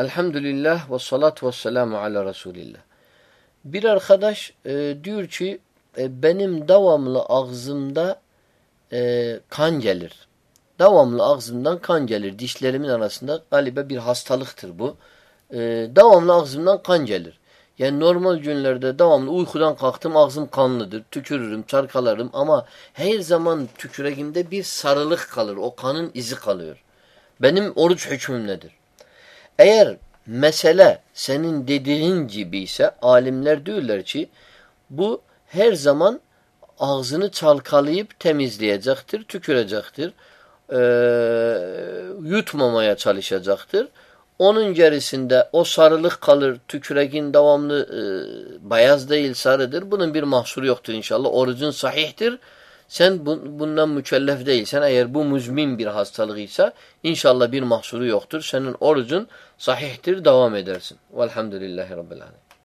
Elhamdülillah ve salatu ve selamu ala Resulillah. Bir arkadaş e, diyor ki e, benim devamlı ağzımda e, kan gelir. Devamlı ağzımdan kan gelir. Dişlerimin arasında galiba bir hastalıktır bu. E, devamlı ağzımdan kan gelir. Yani normal günlerde devamlı uykudan kalktım ağzım kanlıdır. Tükürürüm, çarkalarım ama her zaman tüküregimde bir sarılık kalır. O kanın izi kalıyor. Benim oruç hükmüm nedir? Eğer mesele senin dediğin gibi ise alimler diyorlar ki bu her zaman ağzını çalkalayıp temizleyecektir, tükürecektir. Ee, yutmamaya çalışacaktır. Onun gerisinde o sarılık kalır, tükürekin devamlı e, beyaz değil sarıdır. Bunun bir mahsuru yoktur inşallah. Orucun sahihtir. Sen bundan mükellef değilsen eğer bu müzmin bir hastalığıysa inşallah bir mahsuru yoktur. Senin orucun sahihtir devam edersin. Velhamdülillahi Rabbil Alemin.